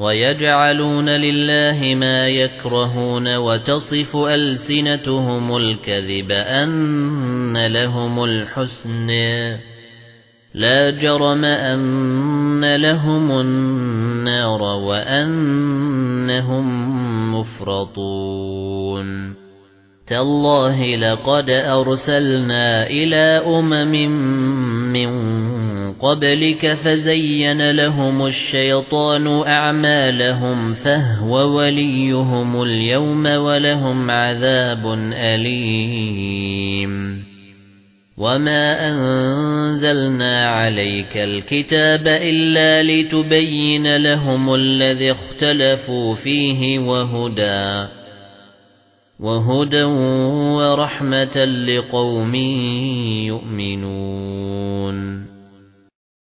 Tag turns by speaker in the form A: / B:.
A: وَيَجْعَلُونَ لِلَّهِ مَا يَكْرَهُونَ وَتَصِفُ أَلْسِنَتُهُمُ الْكَذِبَ أَنَّ لَهُمُ الْحُسْنَى لَا جَرَمَ أَنَّ لَهُمُ النَّارَ وَأَنَّهُم مُفْرَطُونَ. تَاللَّهِ لَقَدْ أَرْسَلْنَا إِلَى أُمَمٍ مِّن قَبْلِكَ فَزَيَّنَ لَهُمُ الشَّيْطَانُ أَعْمَالَهُمْ فَهُوَ وَلِيُّهُمُ الْيَوْمَ وَلَهُمْ عَذَابٌ أَلِيمٌ. وَمَا أَنزَلْنَا عَلَيْكَ الْكِتَابَ إِلَّا لِتُبَيِّنَ لَهُمُ الَّذِي اخْتَلَفُوا فِيهِ وَهُدًى وَهُدًى وَرَحْمَةً لِقَوْمٍ يُؤْمِنُونَ.